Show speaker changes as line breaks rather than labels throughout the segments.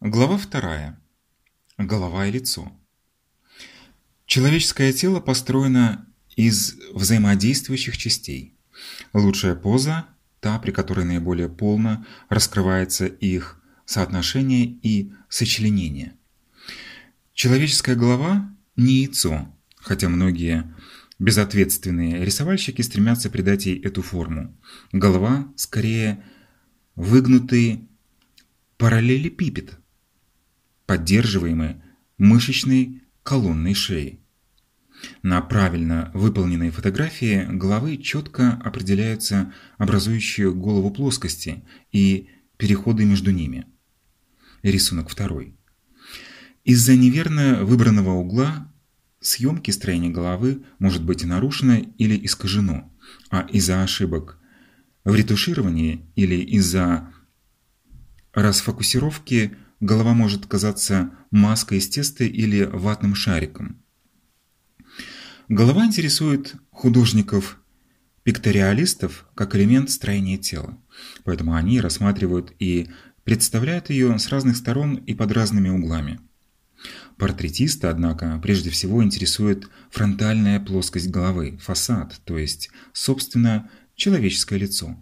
Глава вторая. Голова и лицо. Человеческое тело построено из взаимодействующих частей. Лучшая поза – та, при которой наиболее полно раскрывается их соотношение и сочленение. Человеческая голова – не яйцо, хотя многие безответственные рисовальщики стремятся придать ей эту форму. Голова – скорее выгнутый параллелепипед – поддерживаемые мышечной колонной шеи. На правильно выполненной фотографии головы четко определяются образующие голову плоскости и переходы между ними. Рисунок второй. Из-за неверно выбранного угла съемки строения головы может быть нарушено или искажено, а из-за ошибок в ретушировании или из-за расфокусировки – голова может казаться маской из теста или ватным шариком. Голова интересует художников пикториалистов как элемент строения тела, поэтому они рассматривают и представляют ее с разных сторон и под разными углами. Портретиста, однако, прежде всего интересует фронтальная плоскость головы, фасад, то есть, собственно, человеческое лицо.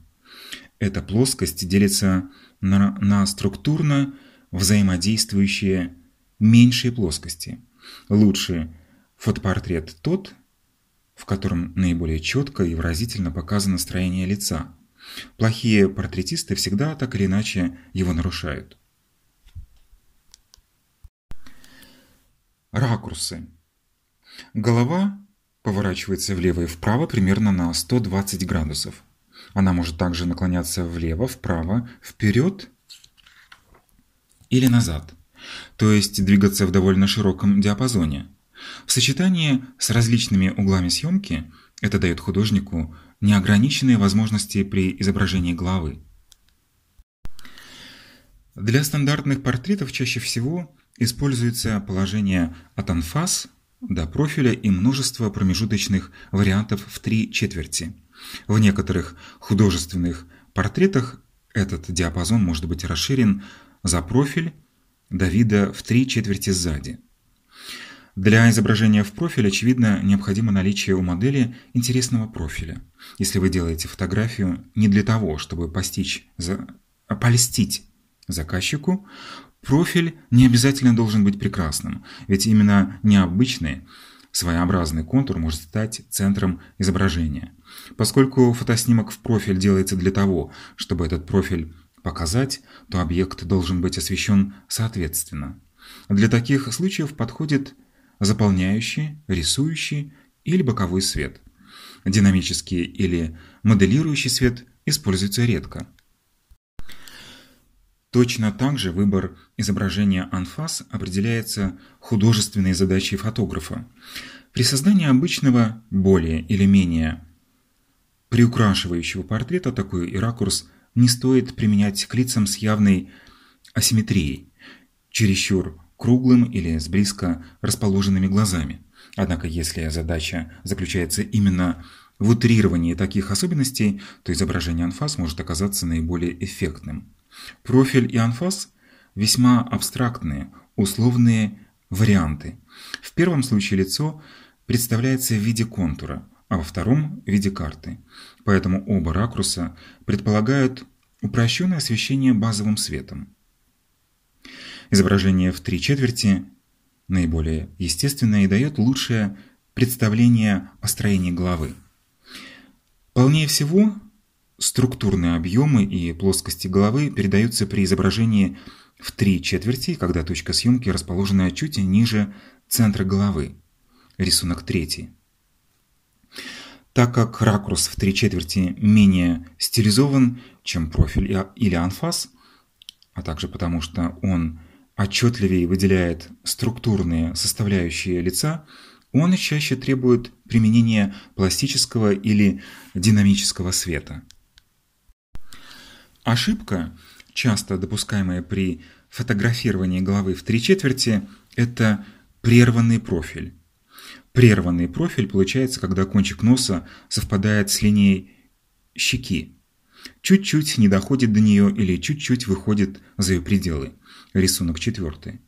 Эта плоскость делится на, на структурно взаимодействующие меньшие плоскости. Лучше фотопортрет тот, в котором наиболее четко и выразительно показано строение лица. Плохие портретисты всегда так или иначе его нарушают. Ракурсы. Голова поворачивается влево и вправо примерно на 120 градусов. Она может также наклоняться влево, вправо, вперед или назад, то есть двигаться в довольно широком диапазоне. В сочетании с различными углами съемки это дает художнику неограниченные возможности при изображении головы. Для стандартных портретов чаще всего используется положение от анфас до профиля и множество промежуточных вариантов в три четверти. В некоторых художественных портретах этот диапазон может быть расширен за профиль Давида в три четверти сзади. Для изображения в профиль, очевидно, необходимо наличие у модели интересного профиля. Если вы делаете фотографию не для того, чтобы постичь, за... польстить заказчику, профиль не обязательно должен быть прекрасным, ведь именно необычный, своеобразный контур может стать центром изображения. Поскольку фотоснимок в профиль делается для того, чтобы этот профиль показать, то объект должен быть освещен соответственно. Для таких случаев подходит заполняющий, рисующий или боковой свет. Динамический или моделирующий свет используется редко. Точно так же выбор изображения анфас определяется художественной задачей фотографа. При создании обычного, более или менее приукрашивающего портрета такой ракурс не стоит применять к лицам с явной асимметрией, чересчур круглым или с близко расположенными глазами. Однако, если задача заключается именно в утрировании таких особенностей, то изображение анфас может оказаться наиболее эффектным. Профиль и анфас – весьма абстрактные, условные варианты. В первом случае лицо представляется в виде контура – а во втором – в виде карты. Поэтому оба ракурса предполагают упрощенное освещение базовым светом. Изображение в три четверти наиболее естественное и дает лучшее представление о строении головы. Полнее всего, структурные объемы и плоскости головы передаются при изображении в три четверти, когда точка съемки расположена чуть ниже центра головы. Рисунок третий. Так как ракурс в три четверти менее стилизован, чем профиль или анфас, а также потому что он отчетливее выделяет структурные составляющие лица, он чаще требует применения пластического или динамического света. Ошибка, часто допускаемая при фотографировании головы в три четверти, это прерванный профиль. Прерванный профиль получается, когда кончик носа совпадает с линией щеки. чуть-чуть не доходит до нее или чуть-чуть выходит за ее пределы. Рисунок 4.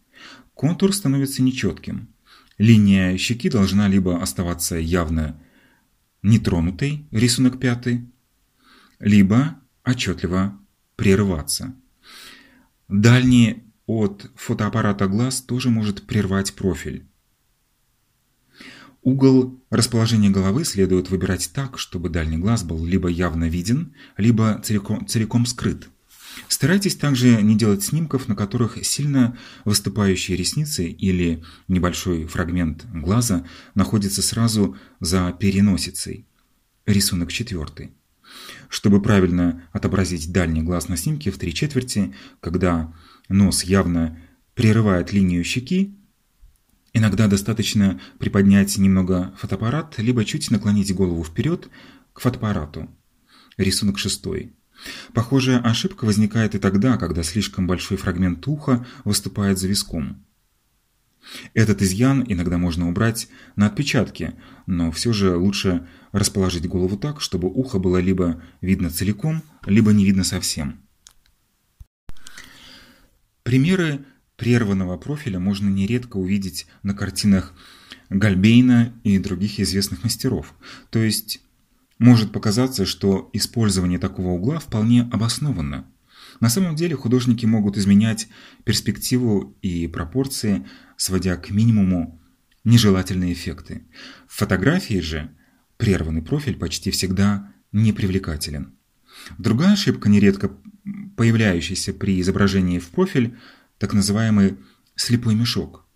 Контур становится нечетким. Линия щеки должна либо оставаться явно нетронутой, рисунок 5, либо отчетливо прерываться. Дальний от фотоаппарата глаз тоже может прервать профиль. Угол расположения головы следует выбирать так, чтобы дальний глаз был либо явно виден, либо целиком, целиком скрыт. Старайтесь также не делать снимков, на которых сильно выступающие ресницы или небольшой фрагмент глаза находится сразу за переносицей. Рисунок 4. Чтобы правильно отобразить дальний глаз на снимке в три четверти, когда нос явно прерывает линию щеки, иногда достаточно приподнять немного фотоаппарат, либо чуть наклонить голову вперед к фотоаппарату. Рисунок 6. Похожая ошибка возникает и тогда, когда слишком большой фрагмент уха выступает за виском. Этот изъян иногда можно убрать на отпечатке, но все же лучше расположить голову так, чтобы ухо было либо видно целиком, либо не видно совсем. Примеры прерванного профиля можно нередко увидеть на картинах Гальбейна и других известных мастеров, то есть может показаться, что использование такого угла вполне обоснованно. На самом деле художники могут изменять перспективу и пропорции, сводя к минимуму нежелательные эффекты. В фотографии же прерванный профиль почти всегда непривлекателен. Другая ошибка, нередко появляющаяся при изображении в профиль, так называемый слепой мешок.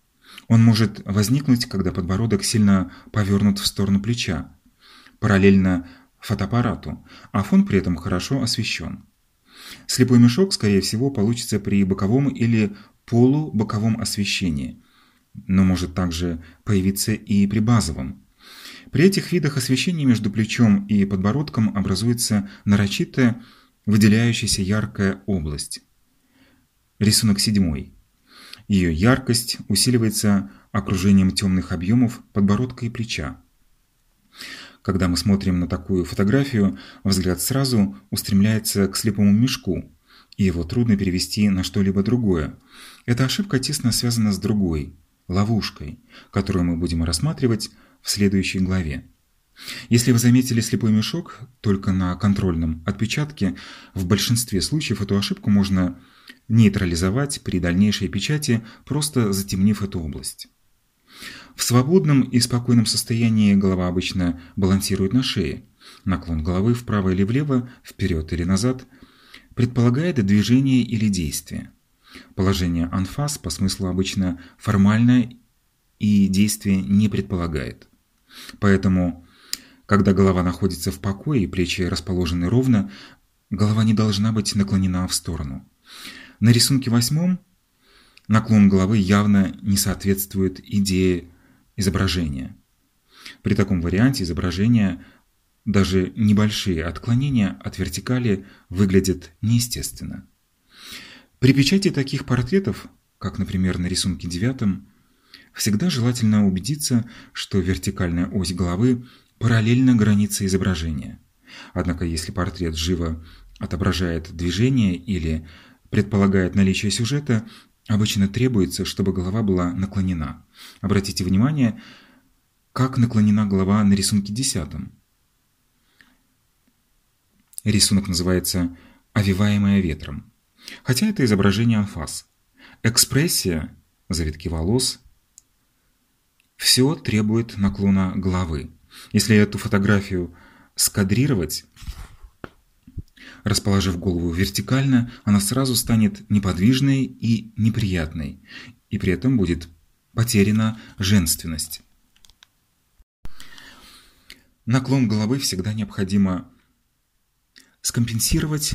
Он может возникнуть, когда подбородок сильно повернут в сторону плеча, параллельно фотоаппарату, а фон при этом хорошо освещен. Слепой мешок, скорее всего, получится при боковом или полубоковом освещении, но может также появиться и при базовом. При этих видах освещения между плечом и подбородком образуется нарочитая, выделяющаяся яркая область. Рисунок 7. Ее яркость усиливается окружением темных объемов подбородка и плеча. Когда мы смотрим на такую фотографию, взгляд сразу устремляется к слепому мешку, и его трудно перевести на что-либо другое. Эта ошибка тесно связана с другой, ловушкой, которую мы будем рассматривать в следующей главе. Если вы заметили слепой мешок только на контрольном отпечатке, в большинстве случаев эту ошибку можно нейтрализовать при дальнейшей печати, просто затемнив эту область. В свободном и спокойном состоянии голова обычно балансирует на шее. Наклон головы вправо или влево, вперед или назад предполагает движение или действие. Положение анфас по смыслу обычно формальное и действие не предполагает. Поэтому, когда голова находится в покое и плечи расположены ровно, голова не должна быть наклонена в сторону. На рисунке восьмом наклон головы явно не соответствует идее изображения. При таком варианте изображения даже небольшие отклонения от вертикали выглядят неестественно. При печати таких портретов, как, например, на рисунке девятом, всегда желательно убедиться, что вертикальная ось головы параллельна границе изображения. Однако если портрет живо отображает движение или предполагает наличие сюжета, обычно требуется, чтобы голова была наклонена. Обратите внимание, как наклонена голова на рисунке десятом. Рисунок называется «Овиваемая ветром». Хотя это изображение анфас. Экспрессия, завитки волос, все требует наклона головы. Если эту фотографию скадрировать, Расположив голову вертикально, она сразу станет неподвижной и неприятной, и при этом будет потеряна женственность. Наклон головы всегда необходимо скомпенсировать,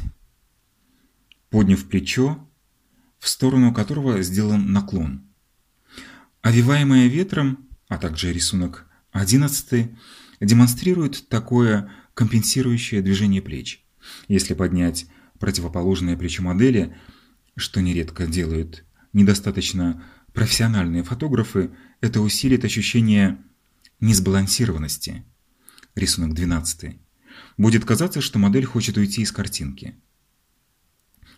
подняв плечо, в сторону которого сделан наклон. Овиваемая ветром, а также рисунок 11 демонстрирует такое компенсирующее движение плеч. Если поднять противоположное плечо модели, что нередко делают недостаточно профессиональные фотографы, это усилит ощущение несбалансированности. Рисунок 12. будет казаться, что модель хочет уйти из картинки.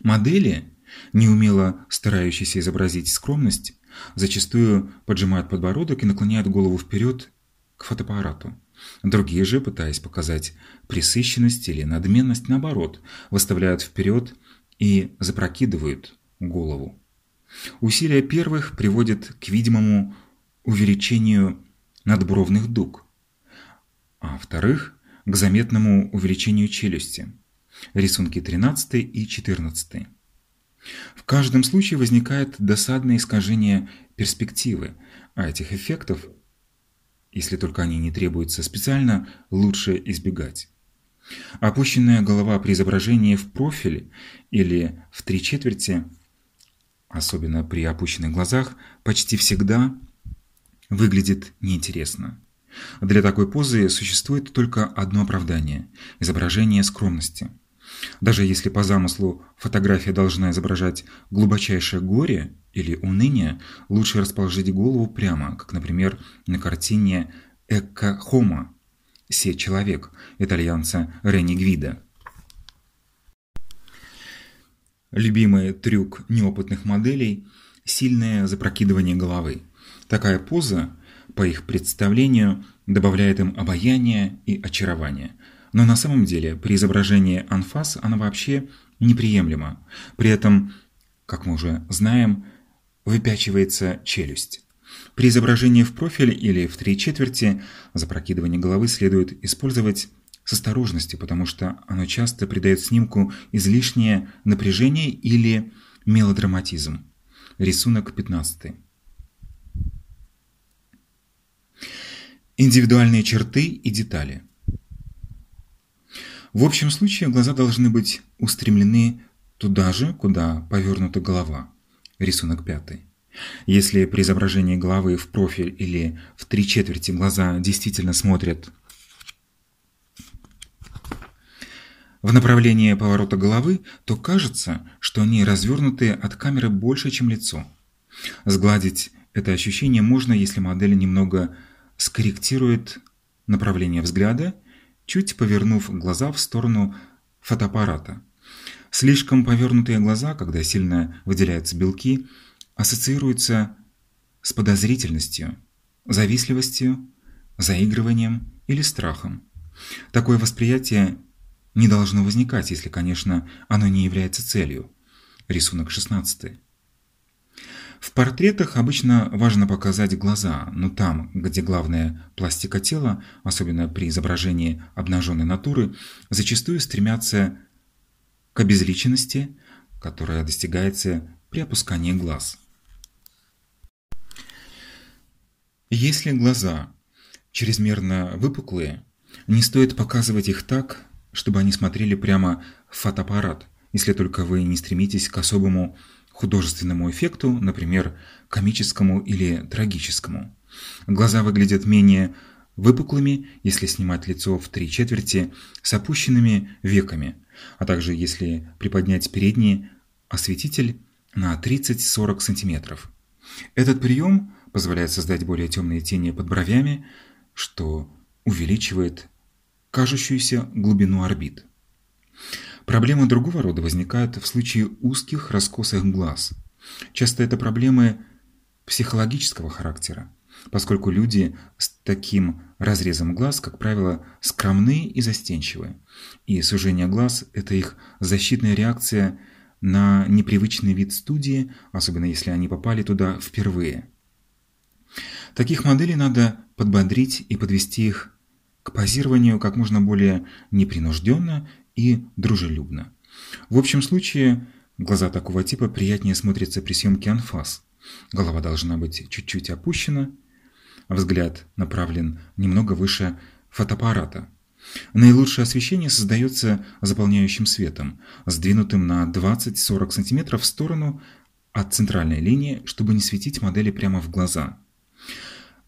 Модели, неумело старающиеся изобразить скромность, зачастую поджимают подбородок и наклоняют голову вперед к фотоаппарату. Другие же, пытаясь показать пресыщенность или надменность, наоборот, выставляют вперед и запрокидывают голову. Усилия первых приводят к видимому увеличению надбровных дуг, а вторых – к заметному увеличению челюсти. Рисунки 13 и 14. В каждом случае возникает досадное искажение перспективы, а этих эффектов, если только они не требуются специально, лучше избегать. Опущенная голова при изображении в профиль или в три четверти, особенно при опущенных глазах, почти всегда выглядит неинтересно. Для такой позы существует только одно оправдание – изображение скромности. Даже если по замыслу фотография должна изображать глубочайшее горе или уныние, лучше расположить голову прямо, как, например, на картине «Экка Хома» «Се человек» итальянца Ренни Гвида. Любимый трюк неопытных моделей – сильное запрокидывание головы. Такая поза, по их представлению, добавляет им обаяние и очарование. Но на самом деле при изображении анфас она вообще неприемлема. При этом, как мы уже знаем, выпячивается челюсть. При изображении в профиль или в три четверти запрокидывание головы следует использовать с осторожностью, потому что оно часто придает снимку излишнее напряжение или мелодраматизм. Рисунок 15. Индивидуальные черты и детали. В общем случае глаза должны быть устремлены туда же, куда повернута голова. Рисунок 5. Если при изображении головы в профиль или в три четверти глаза действительно смотрят в направлении поворота головы, то кажется, что они развернуты от камеры больше, чем лицо. Сгладить это ощущение можно, если модель немного скорректирует направление взгляда, чуть повернув глаза в сторону фотоаппарата. Слишком повернутые глаза, когда сильно выделяются белки, ассоциируются с подозрительностью, завистливостью, заигрыванием или страхом. Такое восприятие не должно возникать, если, конечно, оно не является целью. Рисунок 16. В портретах обычно важно показать глаза, но там, где главная пластика тела, особенно при изображении обнаженной натуры, зачастую стремятся к обезличенности, которая достигается при опускании глаз. Если глаза чрезмерно выпуклые, не стоит показывать их так, чтобы они смотрели прямо в фотоаппарат, если только вы не стремитесь к особому художественному эффекту, например, комическому или трагическому. Глаза выглядят менее выпуклыми, если снимать лицо в три четверти с опущенными веками, а также если приподнять передний осветитель на 30-40 см. Этот прием позволяет создать более темные тени под бровями, что увеличивает кажущуюся глубину орбит. Проблемы другого рода возникают в случае узких раскосых глаз. Часто это проблемы психологического характера, поскольку люди с таким разрезом глаз, как правило, скромны и застенчивы, и сужение глаз – это их защитная реакция на непривычный вид студии, особенно если они попали туда впервые. Таких моделей надо подбодрить и подвести их к позированию как можно более непринужденно и дружелюбно. В общем случае, глаза такого типа приятнее смотрятся при съемке анфас. Голова должна быть чуть-чуть опущена, взгляд направлен немного выше фотоаппарата. Наилучшее освещение создается заполняющим светом, сдвинутым на 20-40 см в сторону от центральной линии, чтобы не светить модели прямо в глаза.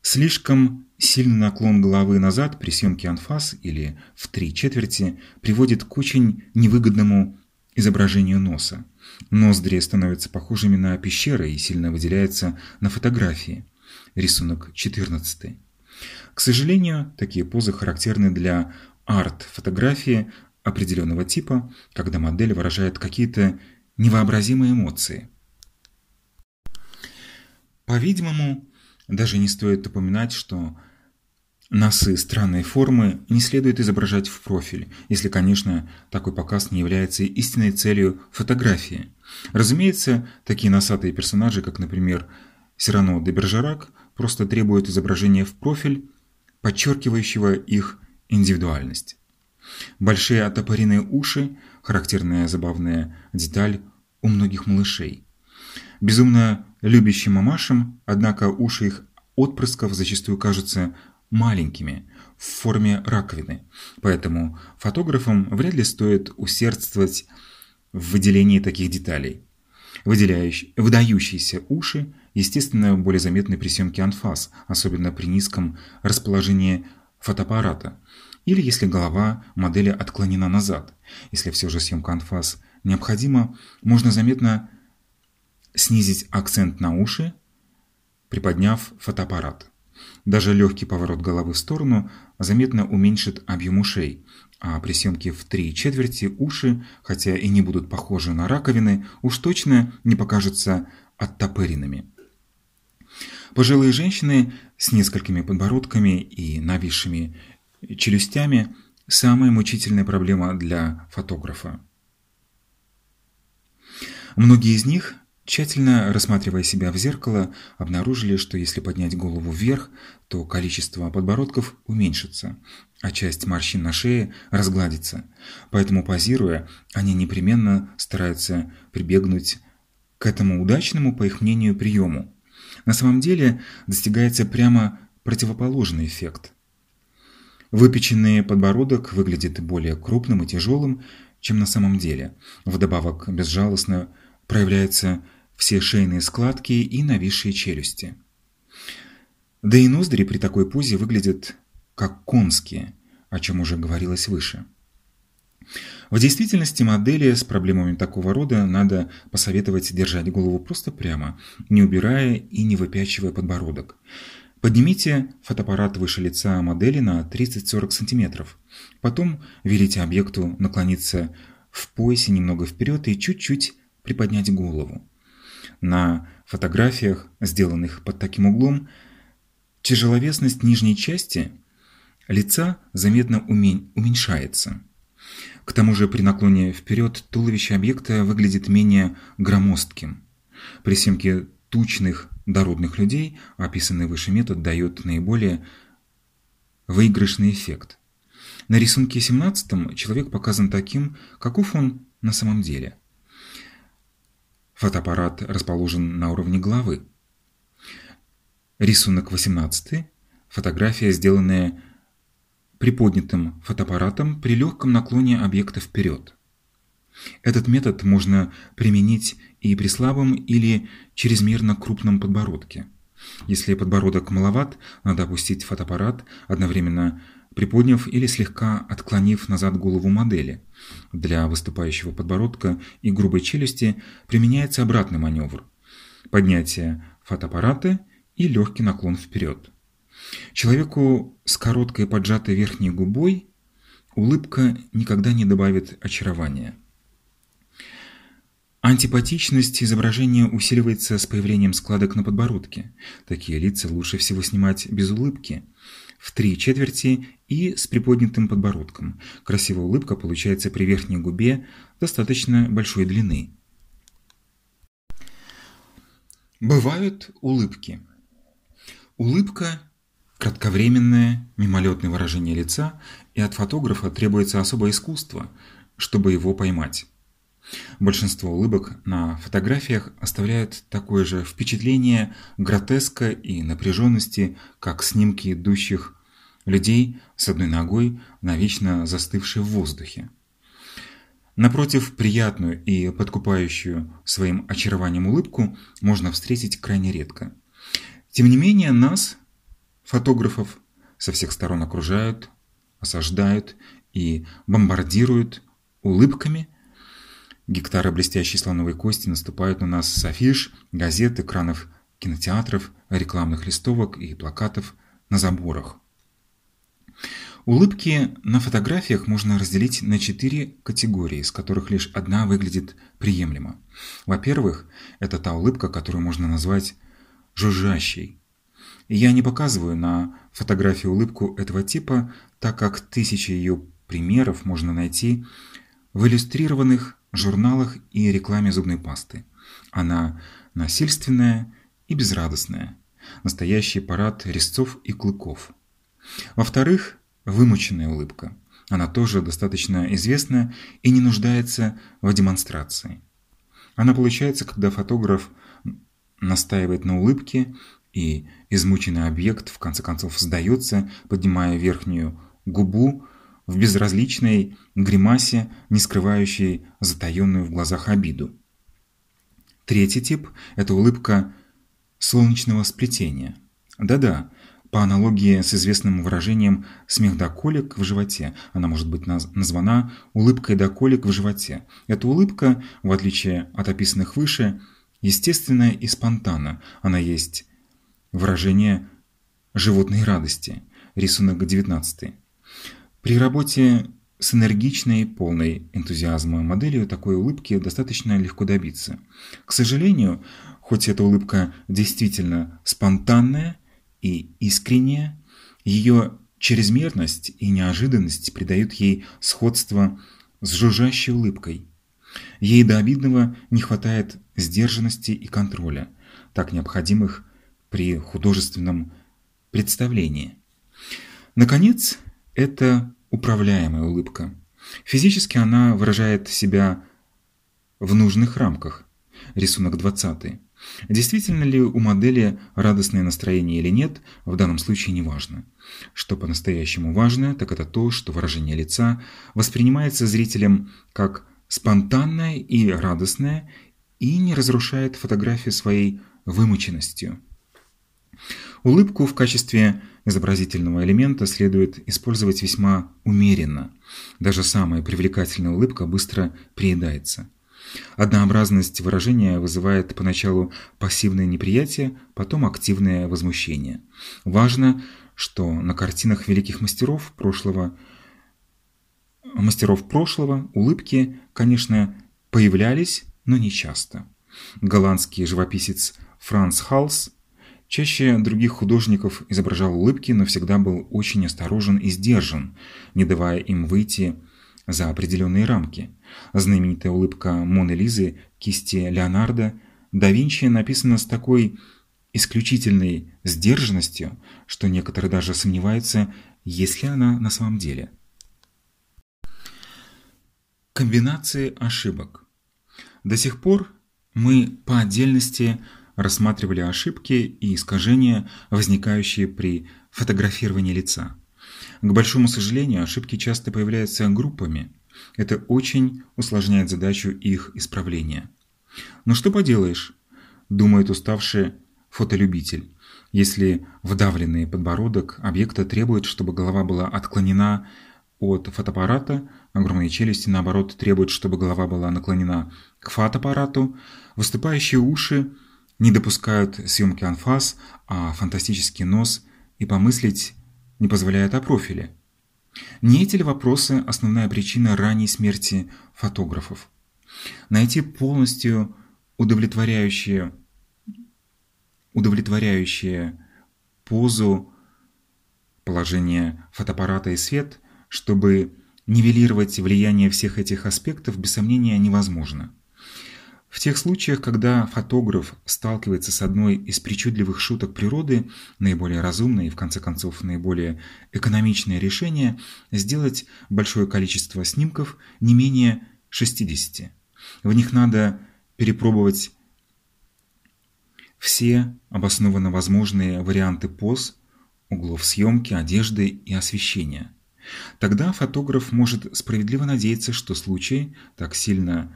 Слишком сильный наклон головы назад при съемке анфас или в три четверти приводит к очень невыгодному изображению носа. Ноздри становятся похожими на пещеры и сильно выделяются на фотографии. Рисунок 14. К сожалению, такие позы характерны для арт-фотографии определенного типа, когда модель выражает какие-то невообразимые эмоции. По-видимому, даже не стоит упоминать, что носы странной формы не следует изображать в профиль, если, конечно, такой показ не является истинной целью фотографии. Разумеется, такие носатые персонажи, как, например, Сирано де Бержерак, просто требуют изображения в профиль, подчеркивающего их индивидуальность. Большие отопоренные уши – характерная забавная деталь у многих малышей. Безумно любящим мамашам, однако уши их отпрысков зачастую кажутся маленькими, в форме раковины, поэтому фотографам вряд ли стоит усердствовать в выделении таких деталей. Выдающиеся уши, естественно, более заметны при съемке анфас, особенно при низком расположении фотоаппарата, или если голова модели отклонена назад. Если все же съемка анфас необходима, можно заметно снизить акцент на уши, приподняв фотоаппарат. Даже легкий поворот головы в сторону заметно уменьшит объем ушей, а при съемке в три четверти уши, хотя и не будут похожи на раковины, уж точно не покажутся оттопыренными. Пожилые женщины с несколькими подбородками и нависшими челюстями – самая мучительная проблема для фотографа. Многие из них Тщательно рассматривая себя в зеркало, обнаружили, что если поднять голову вверх, то количество подбородков уменьшится, а часть морщин на шее разгладится. Поэтому, позируя, они непременно стараются прибегнуть к этому удачному, по их мнению, приему. На самом деле достигается прямо противоположный эффект. Выпеченный подбородок выглядит более крупным и тяжелым, чем на самом деле. Вдобавок безжалостно проявляются все шейные складки и нависшие челюсти. Да и ноздри при такой позе выглядят как конские, о чем уже говорилось выше. В действительности модели с проблемами такого рода надо посоветовать держать голову просто прямо, не убирая и не выпячивая подбородок. Поднимите фотоаппарат выше лица модели на 30-40 см. Потом велите объекту наклониться в поясе немного вперед и чуть-чуть приподнять голову. На фотографиях, сделанных под таким углом, тяжеловесность нижней части лица заметно уменьшается. К тому же при наклоне вперед туловище объекта выглядит менее громоздким. При съемке тучных дородных людей описанный выше метод дает наиболее выигрышный эффект. На рисунке 17 человек показан таким, каков он на самом деле. Фотоаппарат расположен на уровне головы. Рисунок 18. Фотография, сделанная приподнятым фотоаппаратом при легком наклоне объекта вперед. Этот метод можно применить и при слабом или чрезмерно крупном подбородке. Если подбородок маловат, надо опустить фотоаппарат, одновременно приподняв или слегка отклонив назад голову модели. Для выступающего подбородка и грубой челюсти применяется обратный маневр – поднятие фотоаппарата и легкий наклон вперед. Человеку с короткой поджатой верхней губой улыбка никогда не добавит очарования. Антипатичность изображения усиливается с появлением складок на подбородке. Такие лица лучше всего снимать без улыбки, в три четверти и с приподнятым подбородком. Красивая улыбка получается при верхней губе достаточно большой длины. Бывают улыбки. Улыбка – кратковременное, мимолетное выражение лица, и от фотографа требуется особое искусство, чтобы его поймать. Большинство улыбок на фотографиях оставляют такое же впечатление гротеска и напряженности, как снимки идущих людей с одной ногой, навечно застывшей в воздухе. Напротив, приятную и подкупающую своим очарованием улыбку можно встретить крайне редко. Тем не менее, нас, фотографов, со всех сторон окружают, осаждают и бомбардируют улыбками – Гектары блестящей слоновой кости наступают на нас с афиш, газет, экранов кинотеатров, рекламных листовок и плакатов на заборах. Улыбки на фотографиях можно разделить на четыре категории, из которых лишь одна выглядит приемлемо. Во-первых, это та улыбка, которую можно назвать жужжащей. Я не показываю на фотографии улыбку этого типа, так как тысячи ее примеров можно найти в иллюстрированных журналах и рекламе зубной пасты. Она насильственная и безрадостная. Настоящий парад резцов и клыков. Во-вторых, вымученная улыбка. Она тоже достаточно известна и не нуждается в демонстрации. Она получается, когда фотограф настаивает на улыбке, и измученный объект в конце концов сдается, поднимая верхнюю губу в безразличной гримасе, не скрывающей затаенную в глазах обиду. Третий тип – это улыбка солнечного сплетения. Да-да, по аналогии с известным выражением «смех до колик в животе», она может быть названа «улыбкой до колик в животе». Эта улыбка, в отличие от описанных выше, естественная и спонтанна. Она есть выражение животной радости. Рисунок 19. При работе с энергичной, полной энтузиазма моделью такой улыбки достаточно легко добиться. К сожалению, хоть эта улыбка действительно спонтанная, и искренняя, ее чрезмерность и неожиданность придают ей сходство с жужжащей улыбкой. Ей до обидного не хватает сдержанности и контроля, так необходимых при художественном представлении. Наконец, это управляемая улыбка. Физически она выражает себя в нужных рамках. Рисунок 20. Действительно ли у модели радостное настроение или нет, в данном случае не важно. Что по-настоящему важно, так это то, что выражение лица воспринимается зрителем как спонтанное и радостное и не разрушает фотографию своей вымученностью. Улыбку в качестве изобразительного элемента следует использовать весьма умеренно. Даже самая привлекательная улыбка быстро приедается. Однообразность выражения вызывает поначалу пассивное неприятие, потом активное возмущение. Важно, что на картинах великих мастеров прошлого мастеров прошлого улыбки, конечно, появлялись, но не часто. Голландский живописец Франц Халс чаще других художников изображал улыбки, но всегда был очень осторожен и сдержан, не давая им выйти за определенные рамки. Знаменитая улыбка Моны Лизы кисти Леонардо да Винчи написана с такой исключительной сдержанностью, что некоторые даже сомневаются, есть ли она на самом деле. Комбинации ошибок. До сих пор мы по отдельности рассматривали ошибки и искажения, возникающие при фотографировании лица. К большому сожалению, ошибки часто появляются группами. Это очень усложняет задачу их исправления. Но что поделаешь, думает уставший фотолюбитель. Если вдавленный подбородок объекта требует, чтобы голова была отклонена от фотоаппарата, огромные челюсти, наоборот, требуют, чтобы голова была наклонена к фотоаппарату, выступающие уши не допускают съемки анфас, а фантастический нос и помыслить не позволяет о профиле. Не эти ли вопросы основная причина ранней смерти фотографов? Найти полностью удовлетворяющие, удовлетворяющие позу положение фотоаппарата и свет, чтобы нивелировать влияние всех этих аспектов, без сомнения, невозможно. В тех случаях, когда фотограф сталкивается с одной из причудливых шуток природы, наиболее разумное и, в конце концов, наиболее экономичное решение – сделать большое количество снимков, не менее 60. В них надо перепробовать все обоснованно возможные варианты поз, углов съемки, одежды и освещения. Тогда фотограф может справедливо надеяться, что случай, так сильно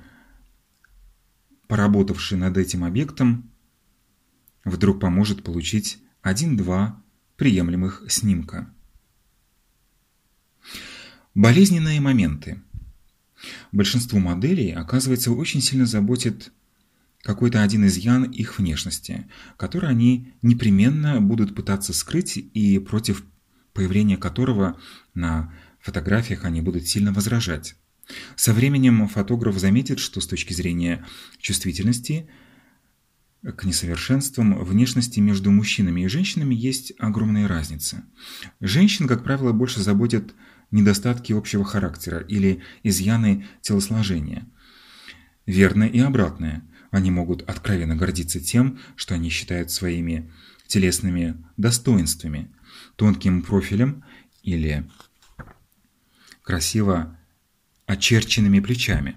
поработавший над этим объектом, вдруг поможет получить один-два приемлемых снимка. Болезненные моменты. Большинство моделей, оказывается, очень сильно заботит какой-то один изъян их внешности, который они непременно будут пытаться скрыть и против появление которого на фотографиях они будут сильно возражать. Со временем фотограф заметит, что с точки зрения чувствительности к несовершенствам внешности между мужчинами и женщинами есть огромная разница. Женщин, как правило, больше заботят недостатки общего характера или изъяны телосложения. Верно и обратное. Они могут откровенно гордиться тем, что они считают своими телесными достоинствами, тонким профилем или красиво очерченными плечами.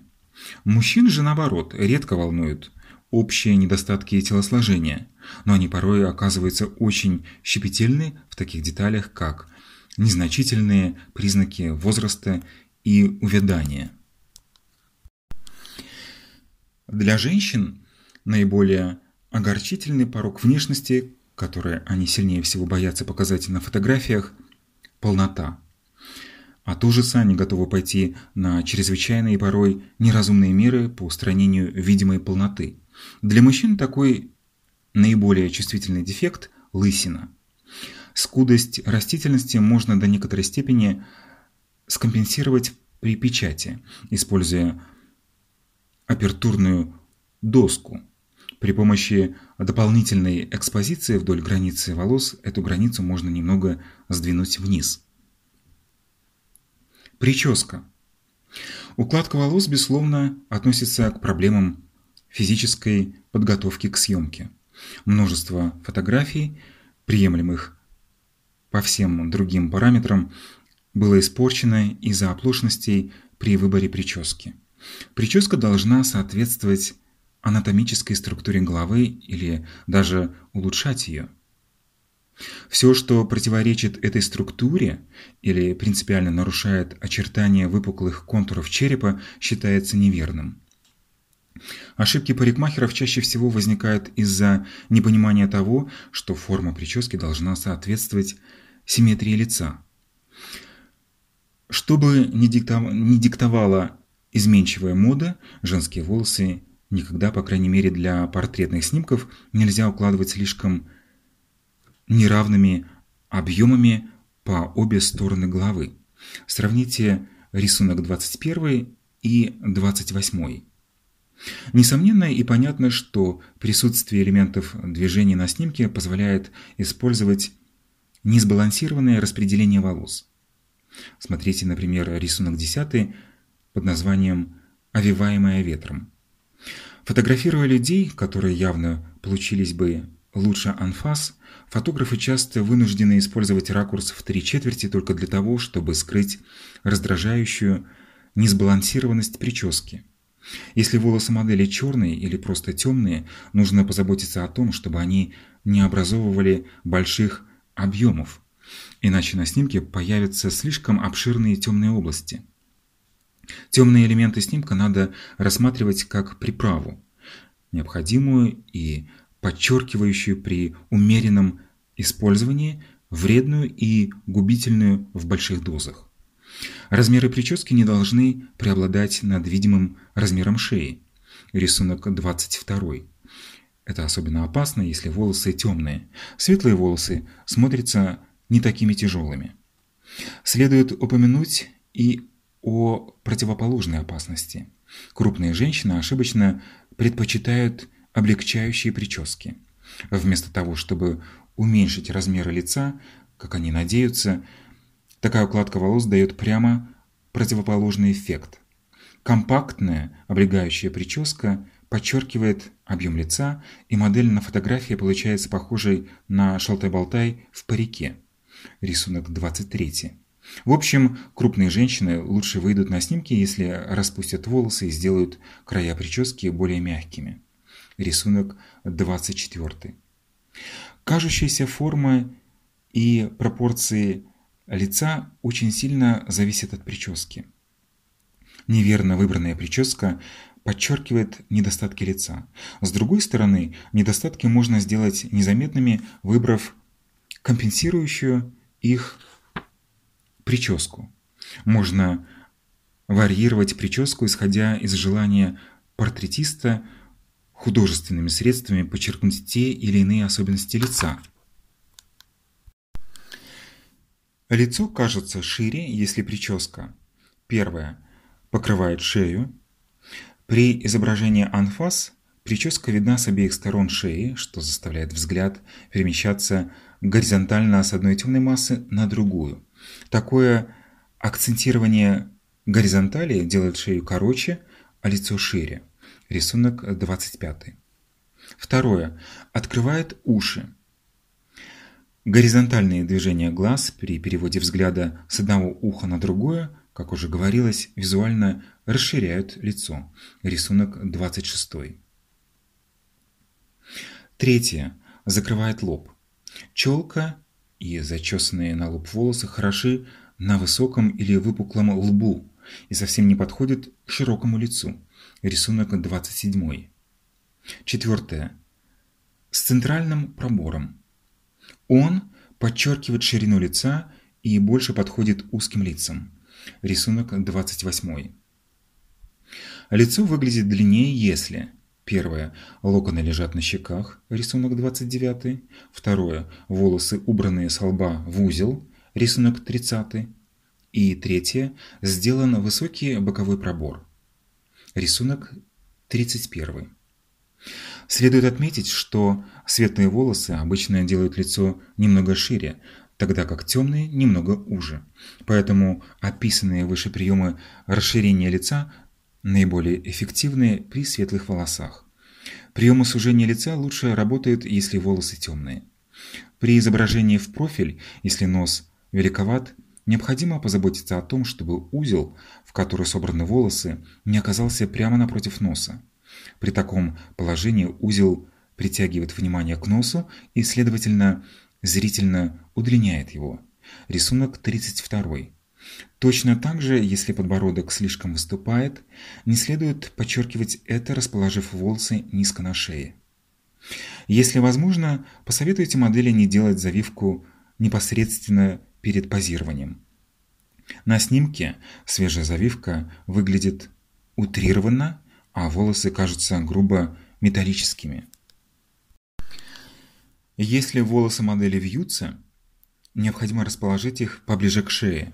Мужчин же, наоборот, редко волнуют общие недостатки телосложения, но они порой оказываются очень щепетильны в таких деталях, как незначительные признаки возраста и увядания. Для женщин наиболее огорчительный порог внешности, который они сильнее всего боятся показать на фотографиях – полнота. От ужаса они готовы пойти на чрезвычайные порой неразумные меры по устранению видимой полноты. Для мужчин такой наиболее чувствительный дефект – лысина. Скудость растительности можно до некоторой степени скомпенсировать при печати, используя апертурную доску. При помощи дополнительной экспозиции вдоль границы волос эту границу можно немного сдвинуть вниз. Прическа. Укладка волос, безусловно, относится к проблемам физической подготовки к съемке. Множество фотографий, приемлемых по всем другим параметрам, было испорчено из-за оплошностей при выборе прически. Прическа должна соответствовать анатомической структуре головы или даже улучшать ее. Все, что противоречит этой структуре или принципиально нарушает очертания выпуклых контуров черепа, считается неверным. Ошибки парикмахеров чаще всего возникают из-за непонимания того, что форма прически должна соответствовать симметрии лица. Чтобы не, диктовала изменчивая мода, женские волосы никогда, по крайней мере для портретных снимков, нельзя укладывать слишком неравными объемами по обе стороны головы. Сравните рисунок 21 и 28. Несомненно и понятно, что присутствие элементов движения на снимке позволяет использовать несбалансированное распределение волос. Смотрите, например, рисунок 10 под названием «Овиваемая ветром». Фотографируя людей, которые явно получились бы лучше анфас, фотографы часто вынуждены использовать ракурс в три четверти только для того, чтобы скрыть раздражающую несбалансированность прически. Если волосы модели черные или просто темные, нужно позаботиться о том, чтобы они не образовывали больших объемов, иначе на снимке появятся слишком обширные темные области. Темные элементы снимка надо рассматривать как приправу, необходимую и подчеркивающую при умеренном использовании вредную и губительную в больших дозах. Размеры прически не должны преобладать над видимым размером шеи. Рисунок 22. Это особенно опасно, если волосы темные. Светлые волосы смотрятся не такими тяжелыми. Следует упомянуть и о противоположной опасности. Крупные женщины ошибочно предпочитают облегчающие прически. Вместо того, чтобы уменьшить размеры лица, как они надеются, такая укладка волос дает прямо противоположный эффект. Компактная облегающая прическа подчеркивает объем лица, и модель на фотографии получается похожей на шалтай-болтай в парике. Рисунок 23. В общем, крупные женщины лучше выйдут на снимки, если распустят волосы и сделают края прически более мягкими. Рисунок 24. Кажущаяся форма и пропорции лица очень сильно зависят от прически. Неверно выбранная прическа подчеркивает недостатки лица. С другой стороны, недостатки можно сделать незаметными, выбрав компенсирующую их прическу. Можно варьировать прическу, исходя из желания портретиста художественными средствами подчеркнуть те или иные особенности лица. Лицо кажется шире, если прическа. Первое. Покрывает шею. При изображении анфас прическа видна с обеих сторон шеи, что заставляет взгляд перемещаться горизонтально с одной темной массы на другую. Такое акцентирование горизонтали делает шею короче, а лицо шире. Рисунок 25. Второе. Открывает уши. Горизонтальные движения глаз при переводе взгляда с одного уха на другое, как уже говорилось, визуально расширяют лицо. Рисунок 26. Третье. Закрывает лоб. Челка и зачесанные на лоб волосы хороши на высоком или выпуклом лбу и совсем не подходят широкому лицу. Рисунок 27. Четвертое. С центральным пробором. Он подчеркивает ширину лица и больше подходит узким лицам. Рисунок 28. Лицо выглядит длиннее, если Первое. Локоны лежат на щеках. Рисунок 29. Второе. Волосы убранные с лба в узел. Рисунок 30. И третье. Сделан высокий боковой пробор. Рисунок 31. Следует отметить, что светлые волосы обычно делают лицо немного шире, тогда как темные немного уже. Поэтому описанные выше приемы расширения лица наиболее эффективны при светлых волосах. Приемы сужения лица лучше работают, если волосы темные. При изображении в профиль, если нос великоват, необходимо позаботиться о том, чтобы узел, в который собраны волосы, не оказался прямо напротив носа. При таком положении узел притягивает внимание к носу и, следовательно, зрительно удлиняет его. Рисунок 32. Точно так же, если подбородок слишком выступает, не следует подчеркивать это, расположив волосы низко на шее. Если возможно, посоветуйте модели не делать завивку непосредственно перед позированием. На снимке свежая завивка выглядит утрированно а волосы кажутся грубо металлическими. Если волосы модели вьются, необходимо расположить их поближе к шее,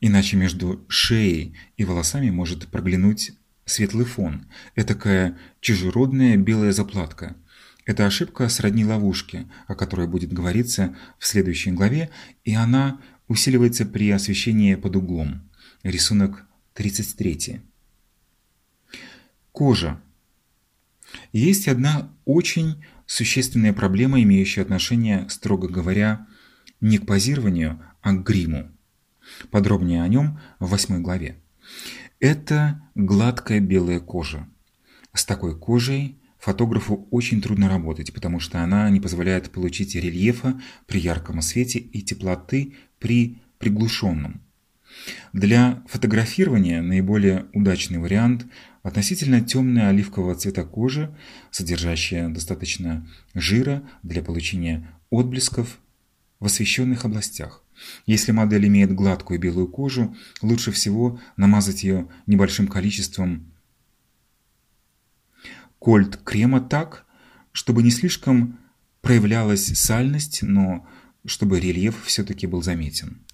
иначе между шеей и волосами может проглянуть светлый фон, этакая чужеродная белая заплатка. Эта ошибка сродни ловушке, о которой будет говориться в следующей главе, и она усиливается при освещении под углом. Рисунок 33. Кожа. Есть одна очень существенная проблема, имеющая отношение, строго говоря, не к позированию, а к гриму. Подробнее о нем в восьмой главе. Это гладкая белая кожа. С такой кожей фотографу очень трудно работать, потому что она не позволяет получить рельефа при ярком свете и теплоты при приглушенном. Для фотографирования наиболее удачный вариант относительно темная оливкового цвета кожа, содержащая достаточно жира для получения отблесков в освещенных областях. Если модель имеет гладкую белую кожу, лучше всего намазать ее небольшим количеством кольт-крема так, чтобы не слишком проявлялась сальность, но чтобы рельеф все-таки был заметен.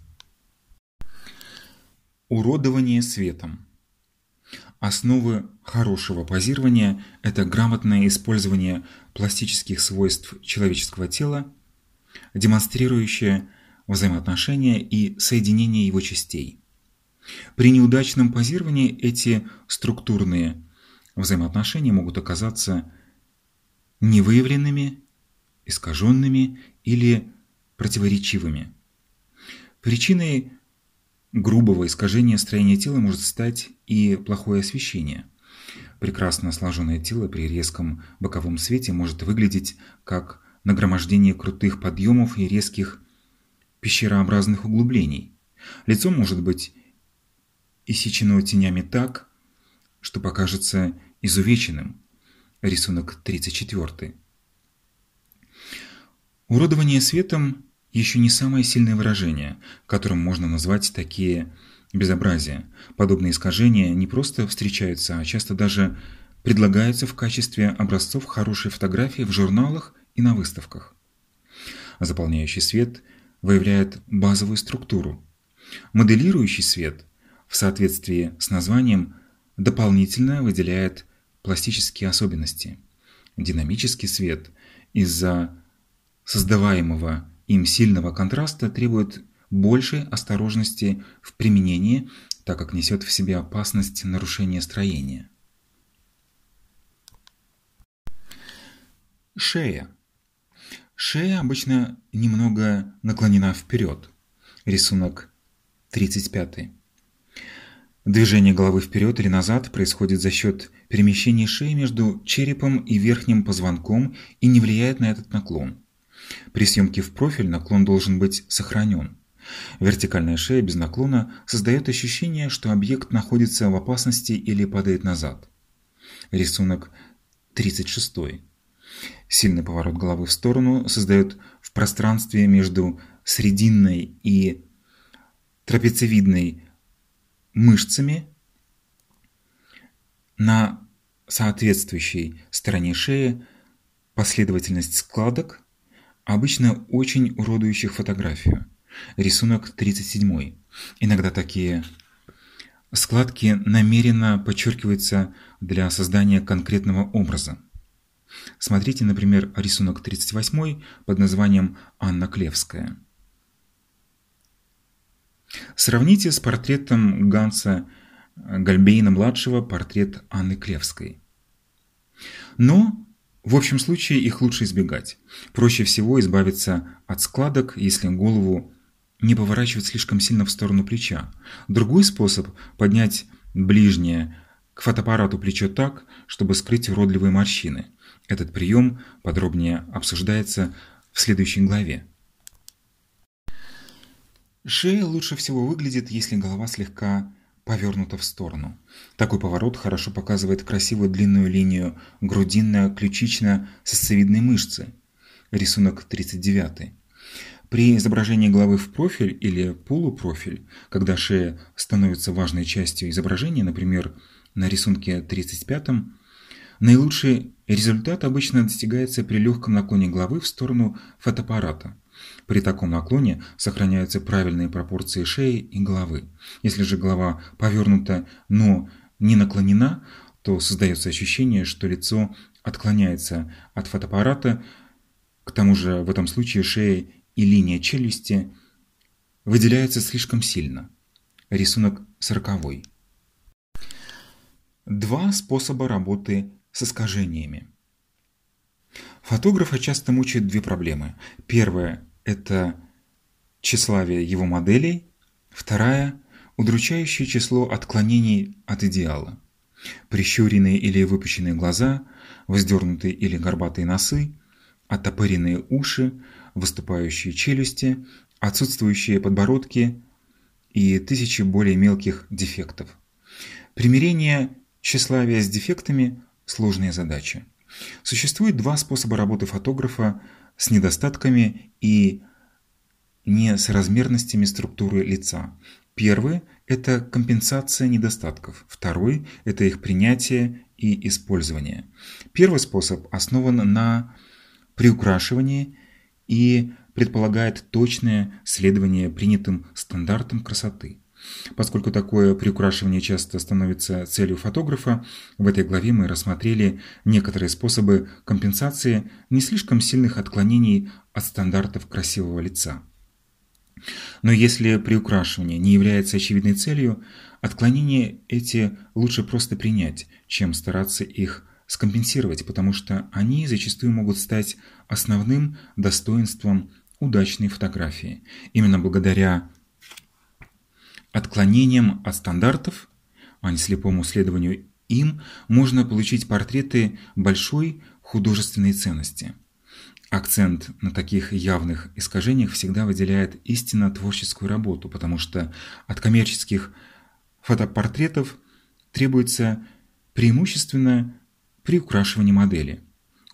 Уродование светом. Основы хорошего позирования – это грамотное использование пластических свойств человеческого тела, демонстрирующее взаимоотношения и соединение его частей. При неудачном позировании эти структурные взаимоотношения могут оказаться невыявленными, искаженными или противоречивыми. Причиной грубого искажения строения тела может стать и плохое освещение. Прекрасно сложенное тело при резком боковом свете может выглядеть как нагромождение крутых подъемов и резких пещерообразных углублений. Лицо может быть иссечено тенями так, что покажется изувеченным. Рисунок 34. Уродование светом еще не самое сильное выражение, которым можно назвать такие безобразия. Подобные искажения не просто встречаются, а часто даже предлагаются в качестве образцов хорошей фотографии в журналах и на выставках. Заполняющий свет выявляет базовую структуру. Моделирующий свет, в соответствии с названием, дополнительно выделяет пластические особенности. Динамический свет из-за создаваемого им сильного контраста требует большей осторожности в применении, так как несет в себе опасность нарушения строения. Шея. Шея обычно немного наклонена вперед. Рисунок 35. Движение головы вперед или назад происходит за счет перемещения шеи между черепом и верхним позвонком и не влияет на этот наклон. При съемке в профиль наклон должен быть сохранен. Вертикальная шея без наклона создает ощущение, что объект находится в опасности или падает назад. Рисунок 36. Сильный поворот головы в сторону создает в пространстве между срединной и трапециевидной мышцами на соответствующей стороне шеи последовательность складок, обычно очень уродующих фотографию. Рисунок 37. Иногда такие складки намеренно подчеркиваются для создания конкретного образа. Смотрите, например, рисунок 38 под названием «Анна Клевская». Сравните с портретом Ганса Гальбейна-младшего портрет Анны Клевской. Но, в общем случае, их лучше избегать. Проще всего избавиться от складок, если голову не поворачивать слишком сильно в сторону плеча. Другой способ – поднять ближнее к фотоаппарату плечо так, чтобы скрыть уродливые морщины. Этот прием подробнее обсуждается в следующей главе. Шея лучше всего выглядит, если голова слегка повернута в сторону. Такой поворот хорошо показывает красивую длинную линию грудинно-ключично-сосцевидной мышцы. Рисунок 39. При изображении головы в профиль или полупрофиль, когда шея становится важной частью изображения, например, на рисунке 35, наилучший результат обычно достигается при легком наклоне головы в сторону фотоаппарата. При таком наклоне сохраняются правильные пропорции шеи и головы. Если же голова повернута, но не наклонена, то создается ощущение, что лицо отклоняется от фотоаппарата, к тому же в этом случае шея и линия челюсти выделяются слишком сильно. Рисунок сороковой. Два способа работы с искажениями. Фотографа часто мучают две проблемы. Первая – это тщеславие его моделей. Вторая – удручающее число отклонений от идеала. Прищуренные или выпущенные глаза, воздернутые или горбатые носы, оттопыренные уши, выступающие челюсти, отсутствующие подбородки и тысячи более мелких дефектов. Примирение тщеславия с дефектами – сложная задача. Существует два способа работы фотографа с недостатками и несоразмерностями структуры лица. Первый – это компенсация недостатков, второй – это их принятие и использование. Первый способ основан на приукрашивании и предполагает точное следование принятым стандартам красоты. Поскольку такое приукрашивание часто становится целью фотографа, в этой главе мы рассмотрели некоторые способы компенсации не слишком сильных отклонений от стандартов красивого лица. Но если приукрашивание не является очевидной целью, отклонения эти лучше просто принять, чем стараться их скомпенсировать, потому что они зачастую могут стать основным достоинством удачной фотографии. Именно благодаря отклонениям от стандартов, а не слепому следованию им, можно получить портреты большой художественной ценности. Акцент на таких явных искажениях всегда выделяет истинно творческую работу, потому что от коммерческих фотопортретов требуется преимущественно приукрашивание модели.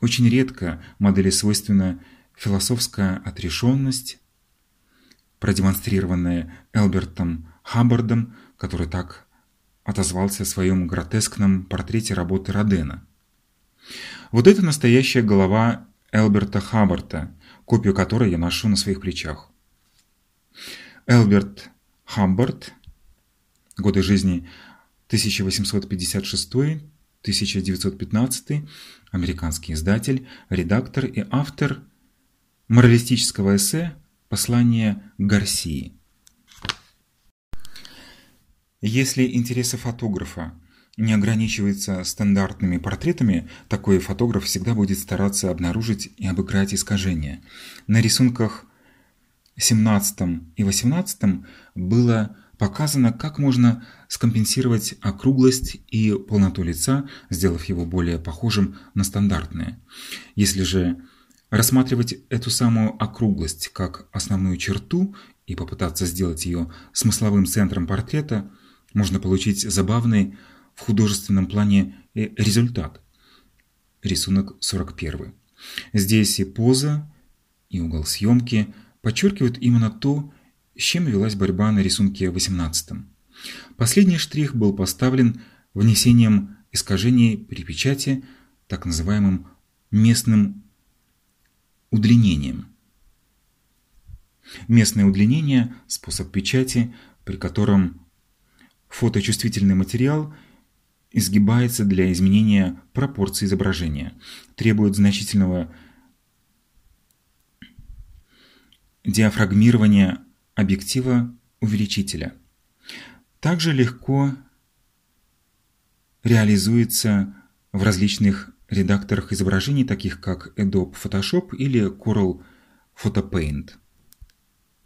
Очень редко модели свойственна философская отрешенность, продемонстрированная Элбертом Хаббардом, который так отозвался о своем гротескном портрете работы Родена. Вот это настоящая голова Элберта Хаббарта, копию которой я ношу на своих плечах. Элберт Хамбард, годы жизни 1856-1915, американский издатель, редактор и автор моралистического эссе «Послание Гарсии». Если интересы фотографа не ограничивается стандартными портретами, такой фотограф всегда будет стараться обнаружить и обыграть искажения. На рисунках 17 и 18 было показано, как можно скомпенсировать округлость и полноту лица, сделав его более похожим на стандартное. Если же рассматривать эту самую округлость как основную черту и попытаться сделать ее смысловым центром портрета, можно получить забавный в художественном плане э, результат. Рисунок 41. Здесь и поза, и угол съемки подчеркивают именно то, с чем велась борьба на рисунке 18. Последний штрих был поставлен внесением искажений при печати, так называемым местным удлинением. Местное удлинение – способ печати, при котором фоточувствительный материал изгибается для изменения пропорций изображения, требует значительного диафрагмирования объектива увеличителя. Также легко реализуется в различных редакторах изображений, таких как Adobe Photoshop или Corel Photo Paint.